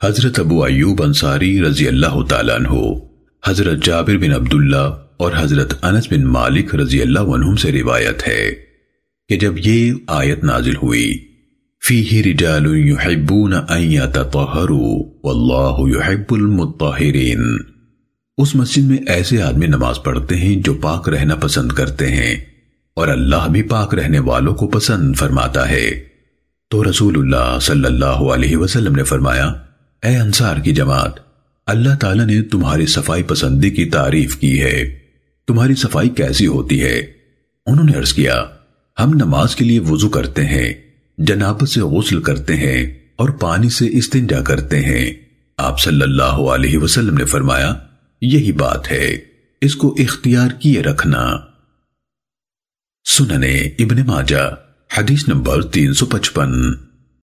حضرت ابو ایوب انصاری رضی اللہ تعالیٰ عنہ، حضرت جابر بن عبداللہ اور حضرت انس بن مالک رضی اللہ عنہم سے روایت ہے کہ جب یہ آیت نازل ہوئی فیہ رجال یحبون ان یتطہروا، واللہ یحب المطہرین۔ اس مسجد میں ایسے آدمی نماز پڑھتے ہیں جو پاک رہنا پسند کرتے ہیں، اور اللہ بھی پاک رہنے والوں کو پسند فرماتا ہے۔ تو رسول اللہ صلی اللہ علیہ وسلم نے فرمایا اے انصار کی جماعت، اللہ تعالیٰ نے تمہاری صفائی پسندی کی تعریف کی ہے۔ تمہاری صفائی کیسی ہوتی ہے؟ انہوں نے عرض کیا، ہم نماز کے لیے وضو کرتے ہیں، جنابت سے غسل کرتے ہیں اور پانی سے استنجا کرتے ہیں۔ آپ صلی اللہ علیہ وسلم نے فرمایا، یہی بات ہے، اس کو اختیار کیے رکھنا۔ سننے ابن ماجہ، حدیث نمبر تین سو پچپن۔